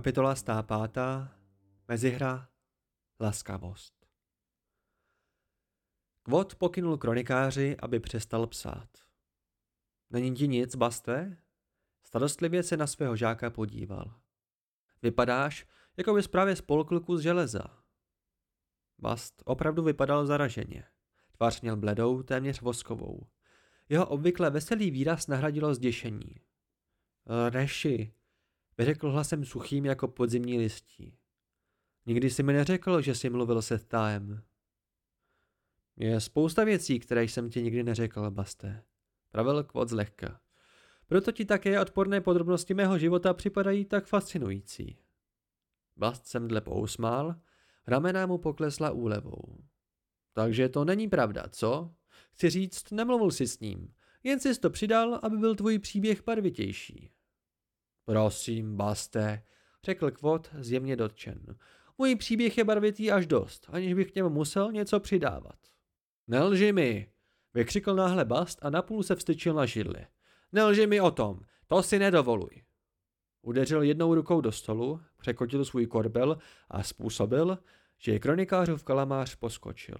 Kapitola 105. Mezihra Laskavost Kvot pokynul kronikáři, aby přestal psát. Není ti nic, Baste? Starostlivě se na svého žáka podíval. Vypadáš, jako bys právě spolkl kus železa. Bast opravdu vypadal zaraženě. Tvář měl bledou, téměř voskovou. Jeho obvykle veselý výraz nahradilo zděšení. Reši, vyřekl hlasem suchým jako podzimní listí. Nikdy si mi neřekl, že jsi mluvil se tájem. Je spousta věcí, které jsem ti nikdy neřekl, Baste. Pravil kvot zlehka. Proto ti také odporné podrobnosti mého života připadají tak fascinující. Bast jsem dle pousmál, ramena mu poklesla úlevou. Takže to není pravda, co? Chci říct, nemluvil jsi s ním, jen jsi to přidal, aby byl tvůj příběh barvitější. Prosím, Baste, řekl Kvot zjemně dotčen. Můj příběh je barvitý až dost, aniž bych k němu musel něco přidávat. Nelži mi, vykřikl náhle Bast a napůl se vstyčil na židli. Nelži mi o tom, to si nedovoluj. Udeřil jednou rukou do stolu, překotil svůj korbel a způsobil, že kronikářův kalamář poskočil.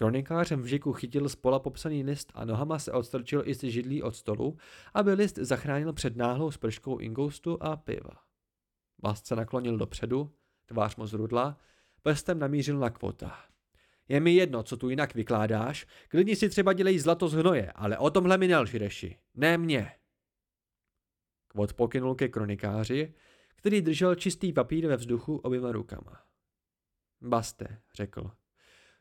Kronikářem v žiku chytil z pola popsaný list a nohama se odstrčil i z židlí od stolu, aby list zachránil před náhlou sprškou ingoustu a piva. Bast se naklonil dopředu, tvář mu zrudla, prstem namířil na kvota. Je mi jedno, co tu jinak vykládáš, klidně si třeba dělej zlato z hnoje, ale o tomhle mi nelži, reši. Ne mě. Kvot pokynul ke kronikáři, který držel čistý papír ve vzduchu oběma rukama. Baste, řekl.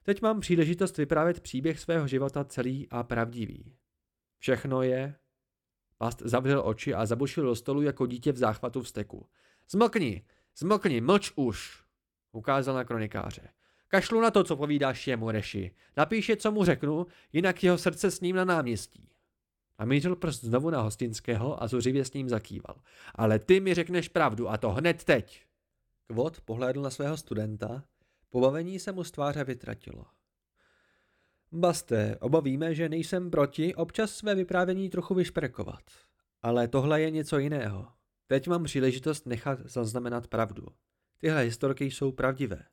Teď mám příležitost vyprávět příběh svého života celý a pravdivý. Všechno je... Bast zavřel oči a zabušil do stolu jako dítě v záchvatu vzteku. Zmlkni, zmlkni, mlč už, ukázal na kronikáře. Kašlu na to, co povídáš jemu, Reši. Napíše, co mu řeknu, jinak jeho srdce s ním na náměstí. Namířil prst znovu na hostinského a zuřivě s ním zakýval. Ale ty mi řekneš pravdu a to hned teď. Kvot pohlédl na svého studenta, pobavení se mu z tváře vytratilo. Baste, oba víme, že nejsem proti občas své vyprávění trochu vyšperkovat. Ale tohle je něco jiného. Teď mám příležitost nechat zaznamenat pravdu. Tyhle historky jsou pravdivé.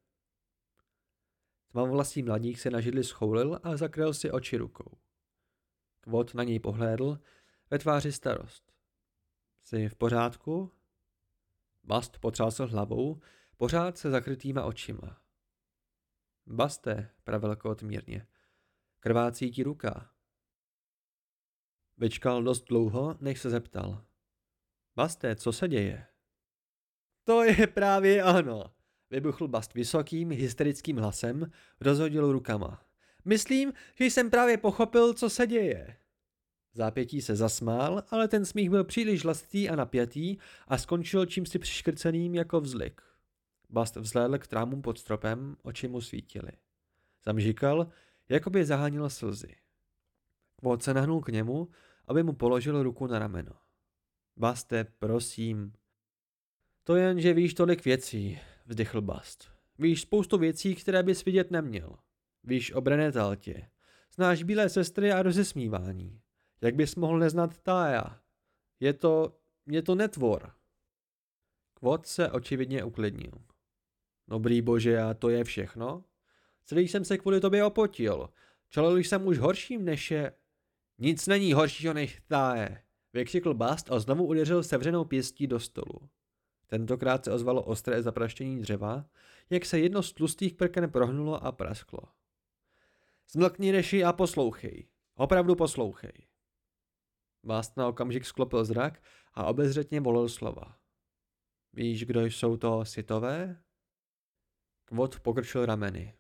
Tmavovlasý mladík se na židli schoulil a zakryl si oči rukou. Kvot na něj pohlédl, ve tváři starost. Jsi v pořádku? Bast potřásl hlavou, pořád se zakrytýma očima. Baste, pravil kot mírně. Krvácí ti ruka. Vyčkal dost dlouho, než se zeptal. Baste, co se děje? To je právě ano, vybuchl Bast vysokým, hysterickým hlasem, rozhodil rukama. Myslím, že jsem právě pochopil, co se děje. Zápětí se zasmál, ale ten smích byl příliš lastý a napjatý a skončil čímsi přiškrceným jako vzlik. Bast vzhlédl k trámům pod stropem, oči mu svítily. Zamžikal, jako by zahánil slzy. Kvot se nahnul k němu, aby mu položil ruku na rameno. Baste, prosím. To jen, že víš tolik věcí, vzdychl Bast. Víš spoustu věcí, které bys vidět neměl. Víš o Brenetaltě. Znáš bílé sestry a rozesmívání. Jak bys mohl neznat Tája? Je to... je to netvor. Kvot se očividně uklidnil. Dobrý bože, a to je všechno? Celý jsem se kvůli tobě opotil. Čelil jsem už horším než je... Nic není horšího než táje, vykřikl Bast a znovu udeřil sevřenou pěstí do stolu. Tentokrát se ozvalo ostré zapraštění dřeva, jak se jedno z tlustých prken prohnulo a prasklo. Zmlkni reši a poslouchej. Opravdu poslouchej. Bast na okamžik sklopil zrak a obezřetně volil slova. Víš, kdo jsou to sitové? Kvot pokrčil rameny.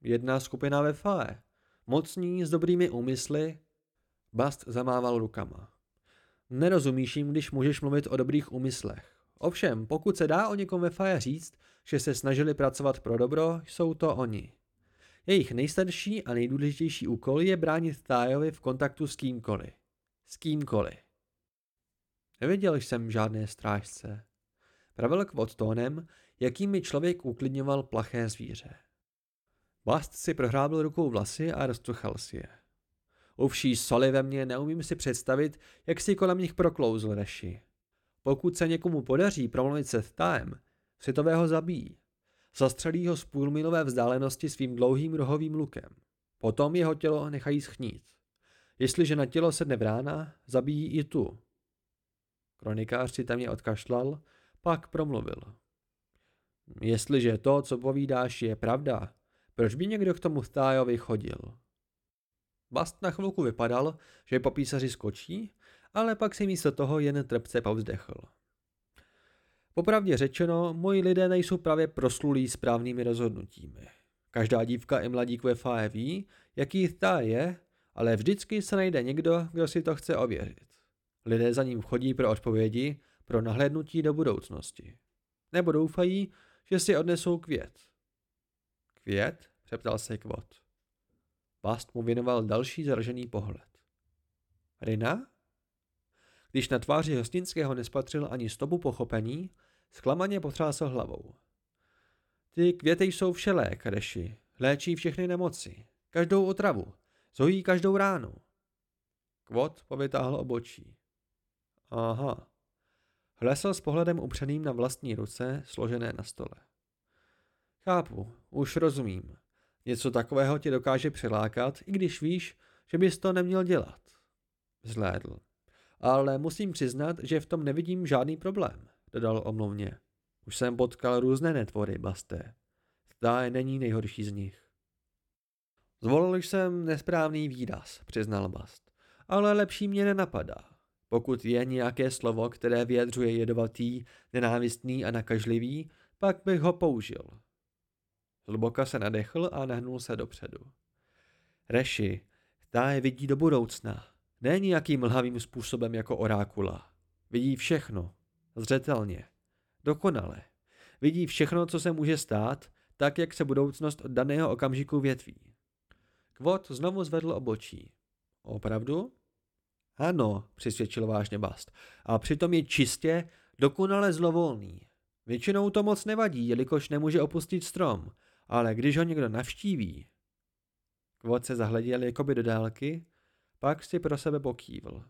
Jedna skupina ve fae. Mocní s dobrými úmysly. Bast zamával rukama. Nerozumíš jim, když můžeš mluvit o dobrých úmyslech. Ovšem, pokud se dá o někom ve faje říct, že se snažili pracovat pro dobro, jsou to oni. Jejich nejstarší a nejdůležitější úkol je bránit Tájovi v kontaktu s kýmkoliv. S kýmkoliv. Neviděl jsem žádné strážce. Pravil kvot tónem, jakým mi člověk uklidňoval plaché zvíře. Bast si prohrábil rukou vlasy a roztuchal si je. U vší soli ve mně neumím si představit, jak si kolem nich proklouzl Reši. Pokud se někomu podaří promluvit se Thaem, Sitové ho zabijí. Zastřelí ho z půlmilové vzdálenosti svým dlouhým rohovým lukem. Potom jeho tělo nechají schnít. Jestliže na tělo sedne vrána, zabijí i tu. Kronikář si tam je odkašlal, pak promluvil. Jestliže to, co povídáš, je pravda, proč by někdo k tomu Thájovi chodil? Bast na chvilku vypadal, že po písaři skočí, ale pak si místo toho jen trpce povzdechl. Popravdě řečeno, moji lidé nejsou právě proslulí správnými rozhodnutími. Každá dívka i mladík ve FAE ví, jaký ta je, ale vždycky se najde někdo, kdo si to chce ověřit. Lidé za ním chodí pro odpovědi, pro nahlédnutí do budoucnosti. Nebo doufají, že si odnesou květ. Květ? přeptal se Kvot. Bast mu věnoval další zražený pohled. Rina? Když na tváři hostinského nespatřil ani stopu pochopení, zklamaně potřásl hlavou. Ty květy jsou všelék, Reši. Léčí všechny nemoci. Každou otravu. Zojí každou ránu. Kvot povytáhl obočí. Aha. Hlesl s pohledem upřeným na vlastní ruce, složené na stole. Chápu, už rozumím. Něco takového tě dokáže přilákat, i když víš, že bys to neměl dělat. Zhlédl. Ale musím přiznat, že v tom nevidím žádný problém, dodal omluvně. Už jsem potkal různé netvory, Basté. Zdá není nejhorší z nich. Zvolil jsem nesprávný výraz, přiznal Bast. Ale lepší mě nenapadá. Pokud je nějaké slovo, které vyjadřuje jedovatý, nenávistný a nakažlivý, pak bych ho použil. Zluboka se nadechl a nahnul se dopředu. Reši, ta je vidí do budoucna. Ne nějakým mlhavým způsobem jako orákula. Vidí všechno. Zřetelně. Dokonale. Vidí všechno, co se může stát, tak, jak se budoucnost od daného okamžiku větví. Kvot znovu zvedl obočí. Opravdu? Ano, přisvědčil vážně Bast. A přitom je čistě, dokonale zlovolný. Většinou to moc nevadí, jelikož nemůže opustit strom, ale když ho někdo navštíví... Kvot se zahleděl jakoby do dálky, pak si pro sebe pokývl.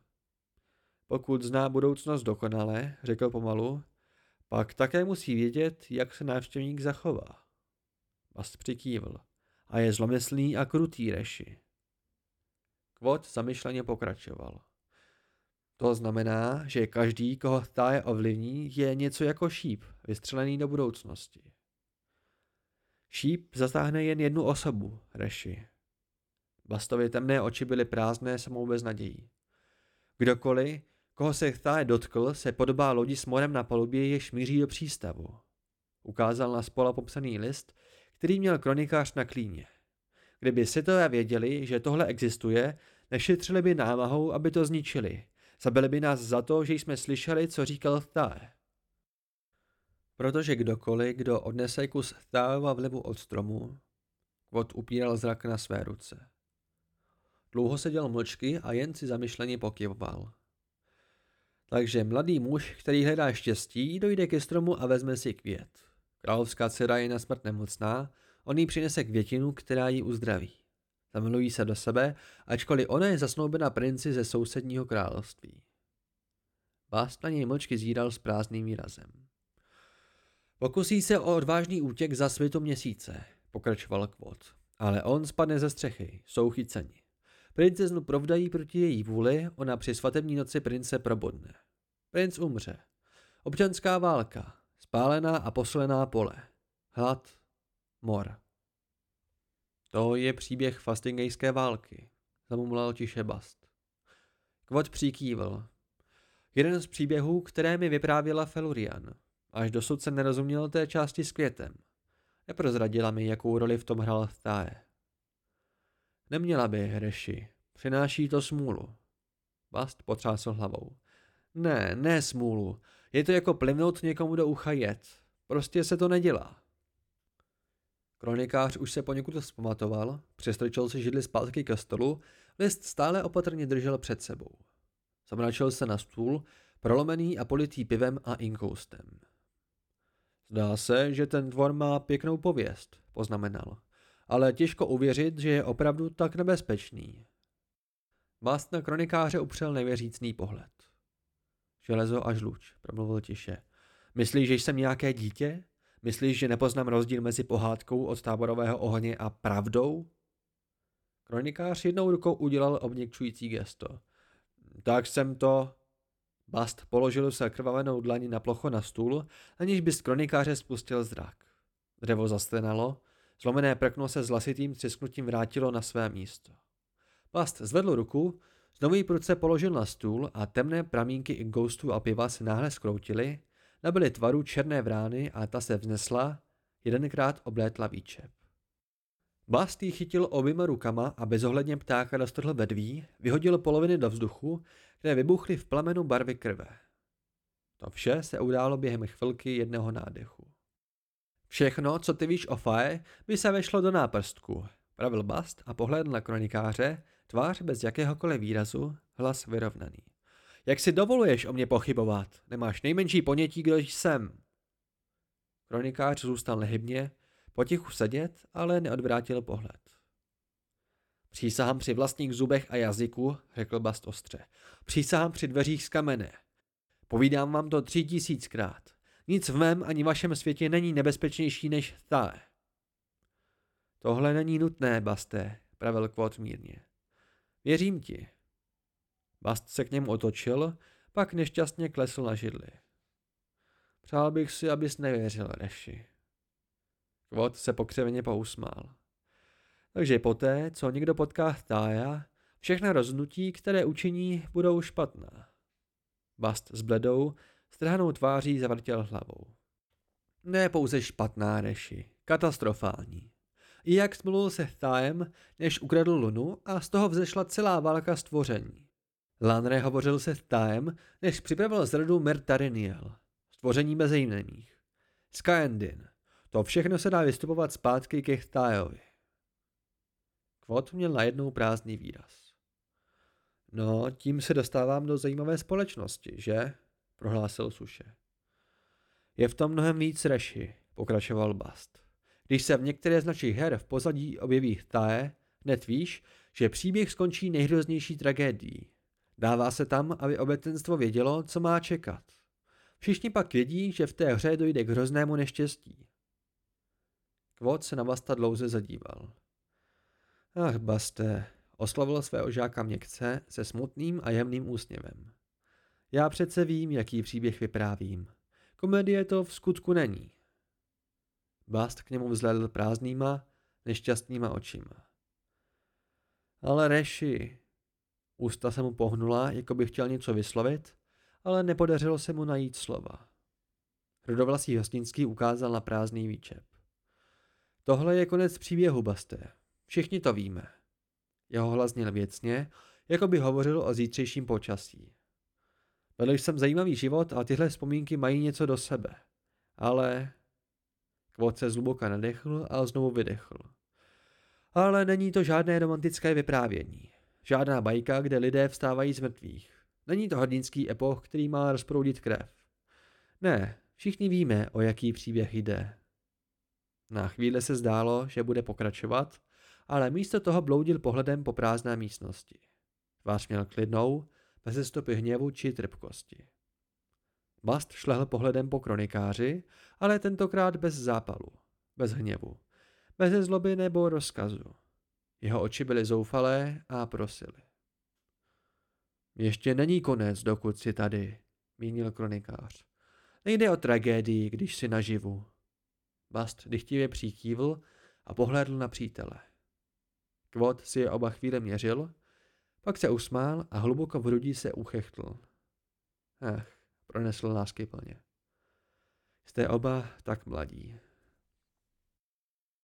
Pokud zná budoucnost dokonale, řekl pomalu, pak také musí vědět, jak se návštěvník zachová. Bast přikývl. A je zlomyslný a krutý reši. Kvot zamyšleně pokračoval. To znamená, že každý, koho je ovlivní, je něco jako šíp, vystřelený do budoucnosti. Šíp zasáhne jen jednu osobu, Reši. Bastovi temné oči byly prázdné samou bez nadějí. Kdokoliv, koho se Thai dotkl, se podobá lodi s morem na palubě, jež míří do přístavu. Ukázal na spola popsaný list, který měl kronikář na klíně. Kdyby sitové věděli, že tohle existuje, nešetřili by námahou, aby to zničili. Zabili by nás za to, že jsme slyšeli, co říkal Thai. Protože kdokoliv, kdo odnese kus Thaeva vlivu od stromu, Kvot upíral zrak na své ruce. Dlouho seděl mlčky a jen si zamyšleně pokyvoval. Takže mladý muž, který hledá štěstí, dojde ke stromu a vezme si květ. Královská dcera je na smrt nemocná, on jí přinese květinu, která ji uzdraví. Zamilují se do sebe, ačkoliv ona je zasnoubena princi ze sousedního království. Bást na něj mlčky zíral s prázdným výrazem. Pokusí se o odvážný útěk za světu měsíce, pokračoval Kvot. Ale on spadne ze střechy, jsou chyceni. Princeznu provdají proti její vůli, ona při svatební noci prince probodne. Princ umře. Občanská válka, spálená a poslená pole. Hlad, mor. To je příběh fastingejské války, zamumlal tiše Bast. Kvot přikývil. Jeden z příběhů, které mi vyprávěla Felurian. Až dosud se nerozuměl té části s květem. Neprozradila mi, jakou roli v tom hrál Thtae. Neměla by, Hreši. Přináší to smůlu. Bast potřásl hlavou. Ne, ne smůlu. Je to jako plivnout někomu do ucha jed. Prostě se to nedělá. Kronikář už se poněkud vzpamatoval, přestrčil si židli zpátky ke stolu, list stále opatrně držel před sebou. Zamračil se na stůl, prolomený a politý pivem a inkoustem. Zdá se, že ten tvor má pěknou pověst, poznamenal ale těžko uvěřit, že je opravdu tak nebezpečný. Bast na kronikáře upřel nevěřícný pohled. Železo a žluč, promluvil tiše. Myslíš, že jsem nějaké dítě? Myslíš, že nepoznám rozdíl mezi pohádkou od táborového ohně a pravdou? Kronikář jednou rukou udělal obněkčující gesto. Tak jsem to... Bast položil se krvavenou dlaní na plocho na stůl, aniž by z kronikáře spustil zrak. Dřevo zastenalo, zlomené prkno se s hlasitým třesknutím vrátilo na své místo. Bast zvedl ruku, znovu ji pruce položil na stůl a temné pramínky i ghostů a piva se náhle skroutily, nabily tvaru černé vrány a ta se vznesla, jedenkrát oblétla výčep. Bast chytil oběma rukama a bezohledně ptáka roztrhl vedví, vyhodil poloviny do vzduchu, které vybuchly v plamenu barvy krve. To vše se událo během chvilky jednoho nádechu. Všechno, co ty víš o Fae, by se vešlo do náprstku, pravil Bast a pohledl na kronikáře, tvář bez jakéhokoliv výrazu, hlas vyrovnaný. Jak si dovoluješ o mě pochybovat? Nemáš nejmenší ponětí, kdo jsem. Kronikář zůstal nehybně, potichu sedět, ale neodvrátil pohled. Přísahám při vlastních zubech a jazyku, řekl Bast ostře. Přísahám při dveřích z kamene. Povídám vám to tři tisíckrát. Nic v mém ani vašem světě není nebezpečnější než ta. Tohle není nutné, Basté, pravil Kvot mírně. Věřím ti. Bast se k němu otočil, pak nešťastně klesl na židli. Přál bych si, abys nevěřil, Reši. Kvot se pokřeveně pousmál. Takže poté, co někdo potká Tája, všechna rozhodnutí, které učiní, budou špatná. Bast s bledou, strhanou tváří zavrtěl hlavou. Ne pouze špatná, Reši, katastrofální. I jak smluvil se Tájem, než ukradl Lunu a z toho vzešla celá válka stvoření. Lanre hovořil se Tájem, než připravil zradu Mertariniel, stvoření bezejmených. Skyendin, to všechno se dá vystupovat zpátky ke Chtájovi. Kvot měl najednou prázdný výraz. No, tím se dostávám do zajímavé společnosti, že? prohlásil Suše. Je v tom mnohem víc reši, pokračoval Bast. Když se v některé z našich her v pozadí objeví Chtaje, hned víš, že příběh skončí nejhroznější tragédií. Dává se tam, aby obecenstvo vědělo, co má čekat. Všichni pak vědí, že v té hře dojde k hroznému neštěstí. Kvot se na Basta dlouze zadíval. Ach, Baste, oslovil svého žáka měkce se smutným a jemným úsměvem. Já přece vím, jaký příběh vyprávím. Komedie to v skutku není. Bast k němu vzhledl prázdnýma, nešťastnýma očima. Ale Reši, ústa se mu pohnula, jako by chtěl něco vyslovit, ale nepodařilo se mu najít slova. Hrudovlasý hostinský ukázal na prázdný výčep. Tohle je konec příběhu, Basté. Všichni to víme. Jeho hlas zněl věcně, jako by hovořil o zítřejším počasí. Vedl jsem zajímavý život a tyhle vzpomínky mají něco do sebe. Ale... Kvot se zhluboka nadechl a znovu vydechl. Ale není to žádné romantické vyprávění. Žádná bajka, kde lidé vstávají z mrtvých. Není to hrdinský epoch, který má rozproudit krev. Ne, všichni víme, o jaký příběh jde. Na chvíli se zdálo, že bude pokračovat, ale místo toho bloudil pohledem po prázdné místnosti. Tvář měl klidnou, bez stopy hněvu či trpkosti. Bast šlehl pohledem po kronikáři, ale tentokrát bez zápalu, bez hněvu, bez zloby nebo rozkazu. Jeho oči byly zoufalé a prosily. Ještě není konec, dokud si tady, mínil kronikář. Nejde o tragédii, když si naživu. Bast dychtivě přikývl a pohlédl na přítele. Kvot si je oba chvíle měřil, pak se usmál a hluboko v hrudí se uchechtl. Ach, pronesl lásky plně. Jste oba tak mladí.